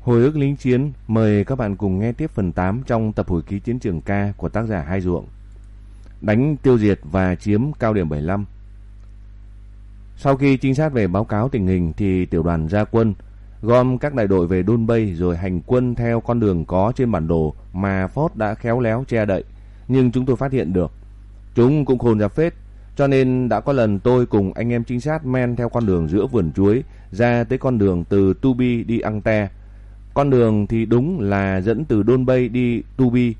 Hồi ức lính chiến mời các bạn cùng nghe tiếp phần 8 trong tập hồi ký chiến trường ca của tác giả Hai Ruộng. Đánh tiêu diệt và chiếm cao điểm 75. Sau khi trinh sát về báo cáo tình hình thì tiểu đoàn ra quân gom các đại đội về Đôn Bay rồi hành quân theo con đường có trên bản đồ mà Ford đã khéo léo che đậy, nhưng chúng tôi phát hiện được. Chúng cũng khôn ra phết, cho nên đã có lần tôi cùng anh em trinh sát men theo con đường giữa vườn chuối ra tới con đường từ Tubi đi Angte. Con đường thì đúng là dẫn từ Đôn Bay đi Tubi,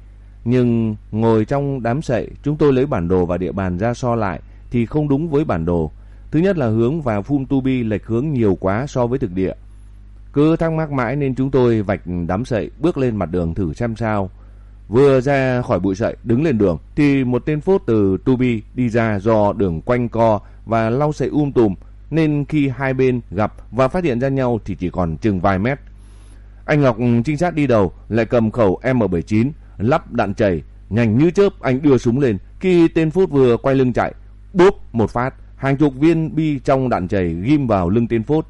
nhưng ngồi trong đám sậy chúng tôi lấy bản đồ và địa bàn ra so lại thì không đúng với bản đồ. Thứ nhất là hướng vào Phum Tubi lệch hướng nhiều quá so với thực địa. Cứ thắc mắc mãi nên chúng tôi vạch đám sậy bước lên mặt đường thử xem sao. Vừa ra khỏi bụi sậy đứng lên đường thì một tên phốt từ Tubi đi ra do đường quanh co và lau sậy um tùm nên khi hai bên gặp và phát hiện ra nhau thì chỉ còn chừng vài mét. Anh Ngọc trinh sát đi đầu lại cầm khẩu M79 lắp đạn chảy nhanh như chớp anh đưa súng lên. Khi tên phốt vừa quay lưng chạy bốp một phát. Hàng chục viên bi trong đạn chảy ghim vào lưng tên phốt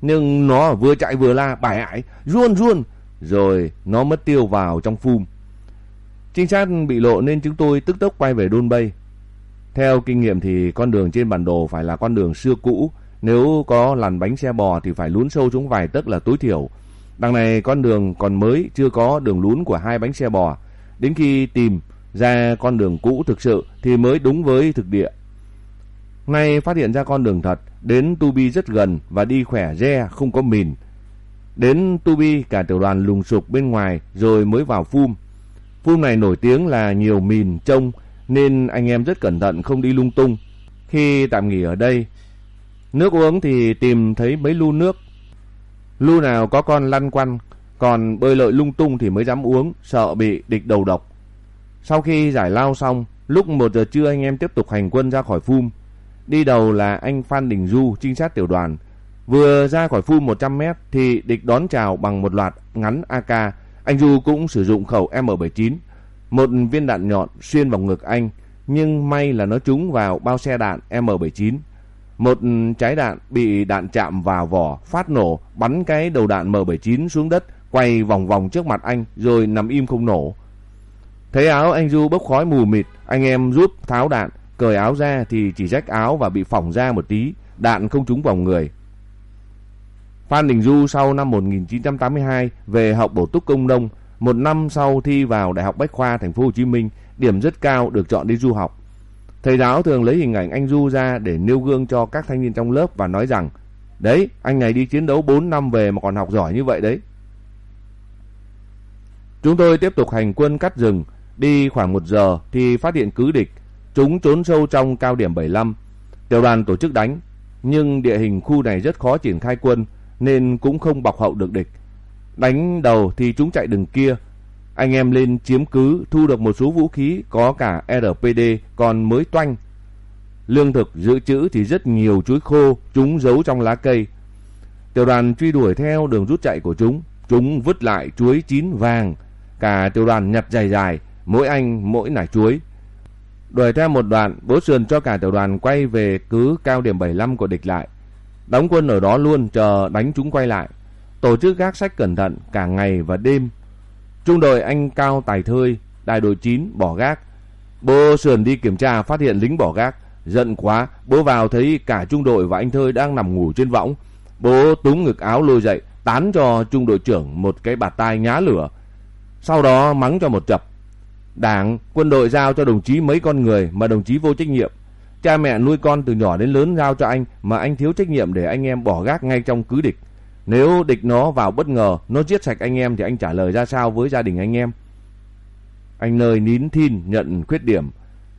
nhưng nó vừa chạy vừa la bài ải run run, rồi nó mất tiêu vào trong phum. Trinh sát bị lộ nên chúng tôi tức tốc quay về đôn bay. Theo kinh nghiệm thì con đường trên bản đồ phải là con đường xưa cũ. Nếu có làn bánh xe bò thì phải lún sâu xuống vài tấc là tối thiểu đằng này con đường còn mới chưa có đường lún của hai bánh xe bò đến khi tìm ra con đường cũ thực sự thì mới đúng với thực địa Nay phát hiện ra con đường thật, đến Tubi rất gần và đi khỏe re, không có mìn. Đến Tubi cả tiểu đoàn lùng sục bên ngoài rồi mới vào Phum. Phum này nổi tiếng là nhiều mìn trông nên anh em rất cẩn thận không đi lung tung. Khi tạm nghỉ ở đây, nước uống thì tìm thấy mấy lu nước. Lu nào có con lăn quăn, còn bơi lội lung tung thì mới dám uống, sợ bị địch đầu độc. Sau khi giải lao xong, lúc 1 giờ trưa anh em tiếp tục hành quân ra khỏi Phum. Đi đầu là anh Phan Đình Du, trinh sát tiểu đoàn. Vừa ra khỏi phun 100 mét thì địch đón chào bằng một loạt ngắn AK. Anh Du cũng sử dụng khẩu M79. Một viên đạn nhọn xuyên vào ngực anh, nhưng may là nó trúng vào bao xe đạn M79. Một trái đạn bị đạn chạm vào vỏ, phát nổ, bắn cái đầu đạn M79 xuống đất, quay vòng vòng trước mặt anh rồi nằm im không nổ. Thấy áo anh Du bốc khói mù mịt, anh em giúp tháo đạn, Cởi áo ra thì chỉ rách áo và bị phỏng ra một tí, đạn không trúng vào người. Phan Đình Du sau năm 1982 về học bổ túc công nông, một năm sau thi vào Đại học Bách khoa Thành phố Hồ Chí Minh, điểm rất cao được chọn đi du học. Thầy giáo thường lấy hình ảnh anh Du ra để nêu gương cho các thanh niên trong lớp và nói rằng Đấy, anh này đi chiến đấu 4 năm về mà còn học giỏi như vậy đấy. Chúng tôi tiếp tục hành quân cắt rừng, đi khoảng một giờ thì phát hiện cứ địch Chúng trốn sâu trong cao điểm 75. Tiểu đoàn tổ chức đánh, nhưng địa hình khu này rất khó triển khai quân nên cũng không bọc hậu được địch. Đánh đầu thì chúng chạy đường kia. Anh em lên chiếm cứ, thu được một số vũ khí có cả RPD còn mới toanh. Lương thực dự trữ thì rất nhiều chuối khô, chúng giấu trong lá cây. Tiểu đoàn truy đuổi theo đường rút chạy của chúng, chúng vứt lại chuối chín vàng. Cả tiểu đoàn nhặt dài dài, mỗi anh mỗi nải chuối. Đuổi theo một đoạn, bố sườn cho cả tiểu đoàn quay về cứ cao điểm 75 của địch lại. Đóng quân ở đó luôn chờ đánh chúng quay lại. Tổ chức gác sách cẩn thận cả ngày và đêm. Trung đội anh Cao Tài Thơi, đại đội 9 bỏ gác. Bố sườn đi kiểm tra phát hiện lính bỏ gác. Giận quá, bố vào thấy cả trung đội và anh Thơi đang nằm ngủ trên võng. Bố túm ngực áo lôi dậy, tán cho trung đội trưởng một cái bạt tai nhá lửa. Sau đó mắng cho một chập. Đảng, quân đội giao cho đồng chí mấy con người mà đồng chí vô trách nhiệm. Cha mẹ nuôi con từ nhỏ đến lớn giao cho anh mà anh thiếu trách nhiệm để anh em bỏ gác ngay trong cứ địch. Nếu địch nó vào bất ngờ, nó giết sạch anh em thì anh trả lời ra sao với gia đình anh em? Anh nơi nín thin nhận khuyết điểm.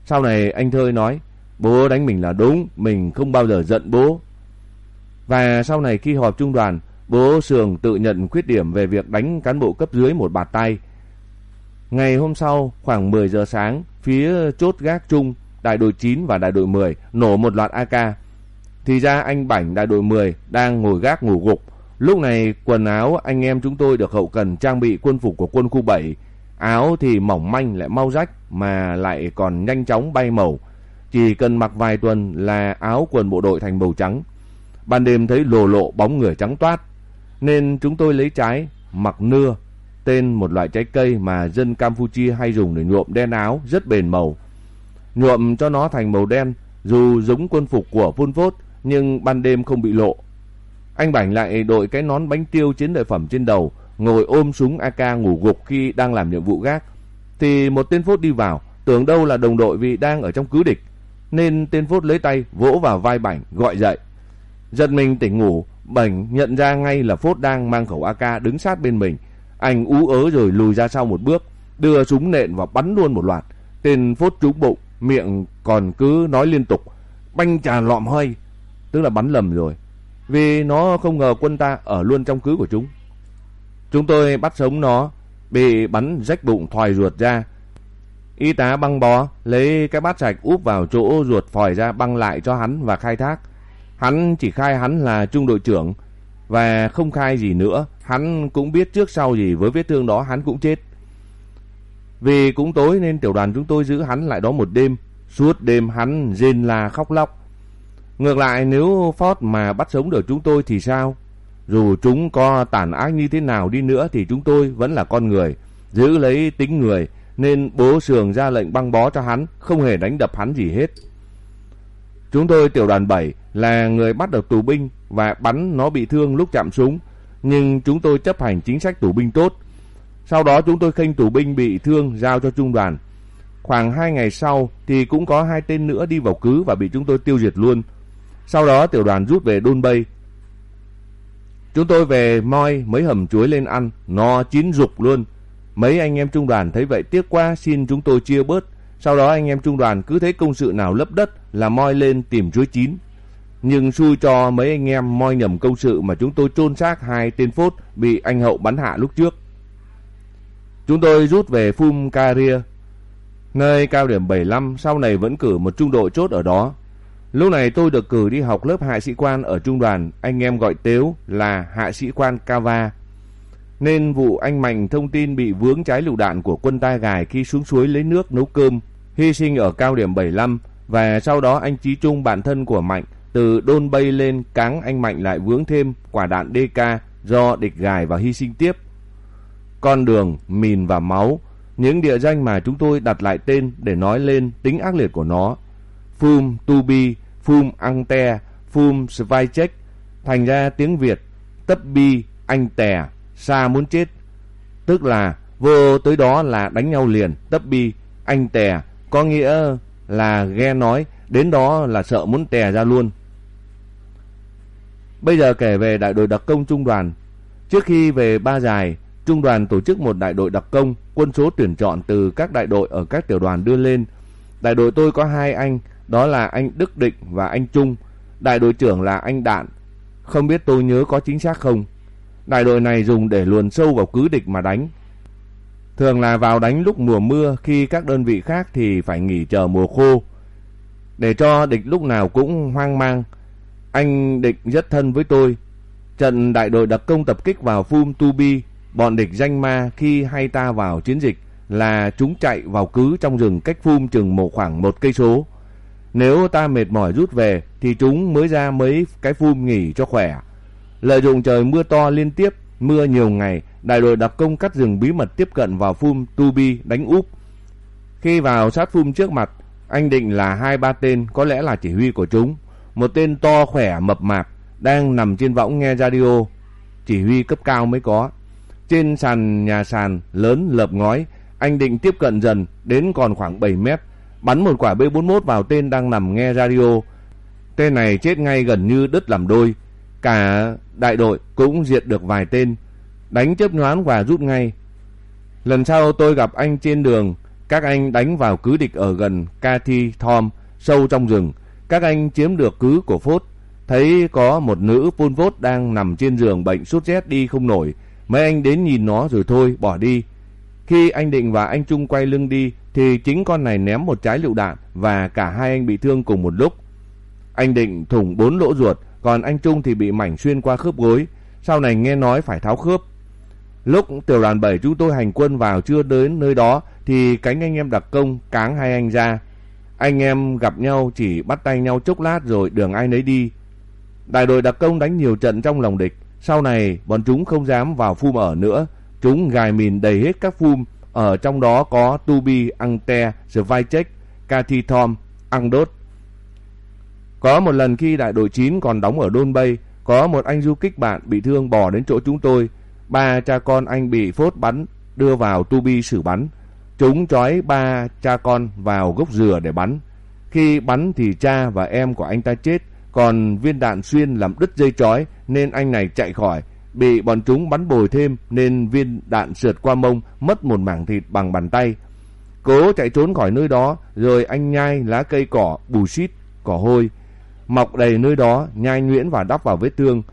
Sau này anh Thơi nói, bố đánh mình là đúng, mình không bao giờ giận bố. Và sau này khi họp trung đoàn, bố Sường tự nhận khuyết điểm về việc đánh cán bộ cấp dưới một bạt tay. Ngày hôm sau, khoảng 10 giờ sáng, phía chốt gác trung đại đội 9 và đại đội 10 nổ một loạt AK. Thì ra anh Bảnh đại đội 10 đang ngồi gác ngủ gục. Lúc này quần áo anh em chúng tôi được hậu cần trang bị quân phục của quân khu 7. Áo thì mỏng manh lại mau rách mà lại còn nhanh chóng bay màu. Chỉ cần mặc vài tuần là áo quần bộ đội thành màu trắng. Ban đêm thấy lồ lộ bóng người trắng toát. Nên chúng tôi lấy trái mặc nưa, tên một loại trái cây mà dân Campuchia hay dùng để nhuộm đen áo rất bền màu. Nhuộm cho nó thành màu đen dù giống quân phục của Pol Pot nhưng ban đêm không bị lộ. Anh Bảnh lại đội cái nón bánh tiêu chiến lợi phẩm trên đầu, ngồi ôm súng AK ngủ gục khi đang làm nhiệm vụ gác. Thì một tên phốt đi vào, tưởng đâu là đồng đội vì đang ở trong cứ địch. Nên tên phốt lấy tay vỗ vào vai Bảnh gọi dậy. Giật mình tỉnh ngủ, Bảnh nhận ra ngay là phốt đang mang khẩu AK đứng sát bên mình. Anh ú ớ rồi lùi ra sau một bước, đưa súng nện và bắn luôn một loạt. Tên phốt trúng bụng, miệng còn cứ nói liên tục. Banh trà lọm hơi, tức là bắn lầm rồi. Vì nó không ngờ quân ta ở luôn trong cứ của chúng. Chúng tôi bắt sống nó, bị bắn rách bụng thòi ruột ra. Y tá băng bó, lấy cái bát sạch úp vào chỗ ruột phòi ra băng lại cho hắn và khai thác. Hắn chỉ khai hắn là trung đội trưởng và không khai gì nữa. Hắn cũng biết trước sau gì với vết thương đó hắn cũng chết. Vì cũng tối nên tiểu đoàn chúng tôi giữ hắn lại đó một đêm. Suốt đêm hắn rên la khóc lóc. Ngược lại nếu Ford mà bắt sống được chúng tôi thì sao? Dù chúng có tàn ác như thế nào đi nữa thì chúng tôi vẫn là con người, giữ lấy tính người nên bố sường ra lệnh băng bó cho hắn, không hề đánh đập hắn gì hết. Chúng tôi tiểu đoàn 7 là người bắt được tù binh và bắn nó bị thương lúc chạm súng, nhưng chúng tôi chấp hành chính sách tù binh tốt. Sau đó chúng tôi khênh tù binh bị thương giao cho trung đoàn. Khoảng 2 ngày sau thì cũng có hai tên nữa đi vào cứ và bị chúng tôi tiêu diệt luôn. Sau đó tiểu đoàn rút về Đôn Bay. Chúng tôi về moi mấy hầm chuối lên ăn, no chín rục luôn. Mấy anh em trung đoàn thấy vậy tiếc quá xin chúng tôi chia bớt. Sau đó anh em trung đoàn cứ thấy công sự nào lấp đất là moi lên tìm chuối chín. Nhưng xui cho mấy anh em moi nhầm công sự mà chúng tôi chôn xác hai tên phốt bị anh Hậu bắn hạ lúc trước. Chúng tôi rút về Phum Caria, nơi cao điểm 75 sau này vẫn cử một trung đội chốt ở đó. Lúc này tôi được cử đi học lớp hạ sĩ quan ở trung đoàn, anh em gọi tếu là hạ sĩ quan Cava. Nên vụ anh Mạnh thông tin bị vướng trái lựu đạn của quân ta gài khi xuống suối lấy nước nấu cơm, hy sinh ở cao điểm 75 và sau đó anh Chí Trung bản thân của Mạnh từ đôn bay lên cáng anh Mạnh lại vướng thêm quả đạn DK do địch gài và hy sinh tiếp. Con đường, mìn và máu, những địa danh mà chúng tôi đặt lại tên để nói lên tính ác liệt của nó. Phum Tubi Phum Ante, Phum Svajcek, thành ra tiếng Việt, tấp bi, anh tè, xa muốn chết. Tức là vô tới đó là đánh nhau liền, tấp bi, anh tè, có nghĩa là ghe nói, đến đó là sợ muốn tè ra luôn. Bây giờ kể về đại đội đặc công trung đoàn. Trước khi về Ba Dài, trung đoàn tổ chức một đại đội đặc công, quân số tuyển chọn từ các đại đội ở các tiểu đoàn đưa lên. Đại đội tôi có hai anh, đó là anh Đức Định và anh Trung. Đại đội trưởng là anh Đạn. Không biết tôi nhớ có chính xác không. Đại đội này dùng để luồn sâu vào cứ địch mà đánh. Thường là vào đánh lúc mùa mưa khi các đơn vị khác thì phải nghỉ chờ mùa khô. Để cho địch lúc nào cũng hoang mang. Anh Định rất thân với tôi. Trận đại đội đặc công tập kích vào Phum Tubi, bọn địch danh ma khi hay ta vào chiến dịch là chúng chạy vào cứ trong rừng cách Phum chừng một khoảng một cây số. Nếu ta mệt mỏi rút về thì chúng mới ra mấy cái phum nghỉ cho khỏe. Lợi dụng trời mưa to liên tiếp, mưa nhiều ngày, đại đội đặc công cắt rừng bí mật tiếp cận vào phum Tubi đánh úp. Khi vào sát phum trước mặt, anh định là hai ba tên có lẽ là chỉ huy của chúng. Một tên to khỏe mập mạp đang nằm trên võng nghe radio, chỉ huy cấp cao mới có. Trên sàn nhà sàn lớn lợp ngói, anh định tiếp cận dần đến còn khoảng 7 mét bắn một quả B41 vào tên đang nằm nghe radio. Tên này chết ngay gần như đứt làm đôi. Cả đại đội cũng diệt được vài tên. Đánh chớp nhoáng và rút ngay. Lần sau tôi gặp anh trên đường, các anh đánh vào cứ địch ở gần Cathy Thom, sâu trong rừng. Các anh chiếm được cứ của Phốt. Thấy có một nữ Pol Pot đang nằm trên giường bệnh sốt rét đi không nổi. Mấy anh đến nhìn nó rồi thôi, bỏ đi. Khi anh Định và anh Trung quay lưng đi thì chính con này ném một trái lựu đạn và cả hai anh bị thương cùng một lúc. Anh Định thủng bốn lỗ ruột, còn anh Trung thì bị mảnh xuyên qua khớp gối, sau này nghe nói phải tháo khớp. Lúc tiểu đoàn 7 chúng tôi hành quân vào chưa đến nơi đó thì cánh anh em đặc công cáng hai anh ra. Anh em gặp nhau chỉ bắt tay nhau chốc lát rồi đường ai nấy đi. Đại đội đặc công đánh nhiều trận trong lòng địch, Sau này, bọn chúng không dám vào phum ở nữa. Chúng gài mìn đầy hết các phum. Ở trong đó có Tubi, Angte, Svajcek, Katithom, Angdot. Có một lần khi đại đội 9 còn đóng ở Đôn Bay, có một anh du kích bạn bị thương bỏ đến chỗ chúng tôi. Ba cha con anh bị phốt bắn, đưa vào Tubi xử bắn. Chúng trói ba cha con vào gốc dừa để bắn. Khi bắn thì cha và em của anh ta chết, còn viên đạn xuyên làm đứt dây trói nên anh này chạy khỏi. Bị bọn chúng bắn bồi thêm nên viên đạn sượt qua mông, mất một mảng thịt bằng bàn tay. Cố chạy trốn khỏi nơi đó, rồi anh nhai lá cây cỏ, bù xít, cỏ hôi. Mọc đầy nơi đó, nhai nhuyễn và đắp vào vết thương.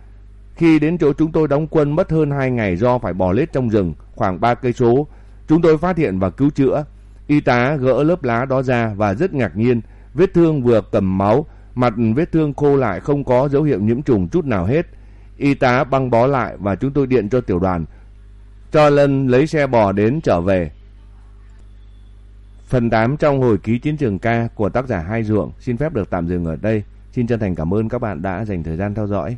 Khi đến chỗ chúng tôi đóng quân mất hơn 2 ngày do phải bò lết trong rừng, khoảng 3 cây số. Chúng tôi phát hiện và cứu chữa. Y tá gỡ lớp lá đó ra và rất ngạc nhiên. Vết thương vừa cầm máu, mặt vết thương khô lại không có dấu hiệu nhiễm trùng chút nào hết. Y tá băng bó lại và chúng tôi điện cho tiểu đoàn. Cho Lân lấy xe bò đến trở về. Phần 8 trong hồi ký chiến trường ca của tác giả Hai Ruộng xin phép được tạm dừng ở đây. Xin chân thành cảm ơn các bạn đã dành thời gian theo dõi.